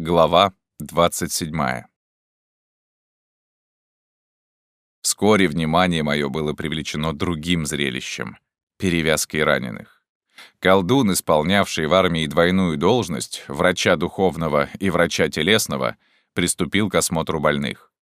Глава 27. Вскоре внимание мое было привлечено другим зрелищем — перевязкой раненых. Колдун, исполнявший в армии двойную должность, врача духовного и врача телесного, приступил к осмотру больных.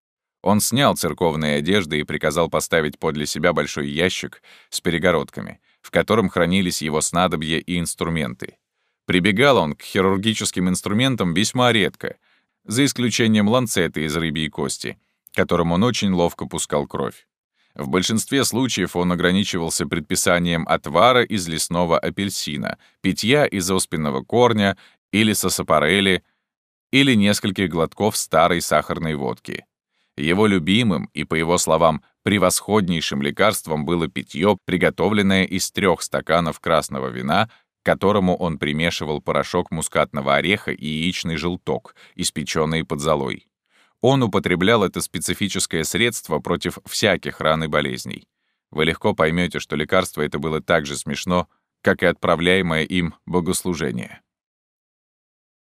Он снял церковные одежды и приказал поставить подле себя большой ящик с перегородками, в котором хранились его снадобья и инструменты — Прибегал он к хирургическим инструментам весьма редко, за исключением ланцета из рыбьей кости, которым он очень ловко пускал кровь. В большинстве случаев он ограничивался предписанием отвара из лесного апельсина, питья из оспенного корня или сосапарели, или нескольких глотков старой сахарной водки. Его любимым и, по его словам, превосходнейшим лекарством было питье, приготовленное из трех стаканов красного вина к которому он примешивал порошок мускатного ореха и яичный желток, испеченный под золой. Он употреблял это специфическое средство против всяких ран и болезней. Вы легко поймете, что лекарство это было так же смешно, как и отправляемое им богослужение.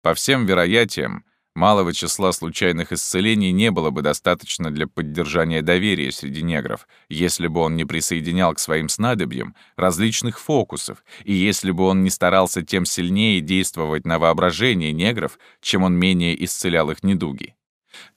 По всем вероятиям, Малого числа случайных исцелений не было бы достаточно для поддержания доверия среди негров, если бы он не присоединял к своим снадобьям различных фокусов, и если бы он не старался тем сильнее действовать на воображение негров, чем он менее исцелял их недуги.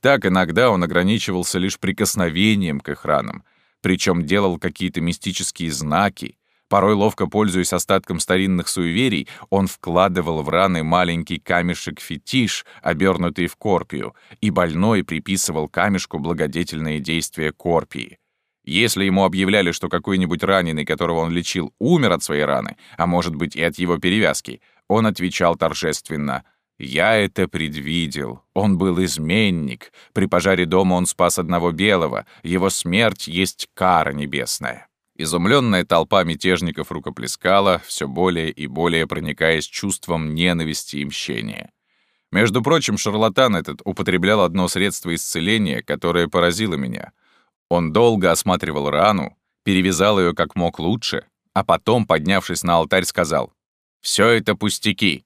Так иногда он ограничивался лишь прикосновением к их ранам, причем делал какие-то мистические знаки, Порой, ловко пользуясь остатком старинных суеверий, он вкладывал в раны маленький камешек-фетиш, обернутый в корпию, и больной приписывал камешку благодетельные действия корпии. Если ему объявляли, что какой-нибудь раненый, которого он лечил, умер от своей раны, а может быть и от его перевязки, он отвечал торжественно «Я это предвидел. Он был изменник. При пожаре дома он спас одного белого. Его смерть есть кара небесная». Изумленная толпа мятежников рукоплескала, все более и более проникаясь чувством ненависти и мщения. Между прочим, шарлатан этот употреблял одно средство исцеления, которое поразило меня. Он долго осматривал рану, перевязал ее как мог лучше, а потом, поднявшись на алтарь, сказал «Все это пустяки».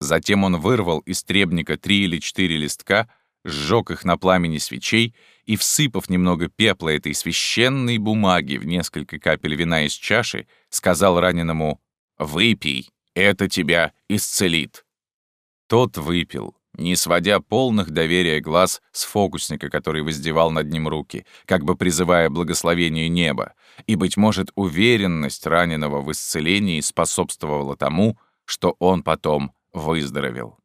Затем он вырвал из требника три или четыре листка, сжег их на пламени свечей и, всыпав немного пепла этой священной бумаги в несколько капель вина из чаши, сказал раненому «Выпей, это тебя исцелит». Тот выпил, не сводя полных доверия глаз с фокусника, который воздевал над ним руки, как бы призывая благословение неба, и, быть может, уверенность раненого в исцелении способствовала тому, что он потом выздоровел.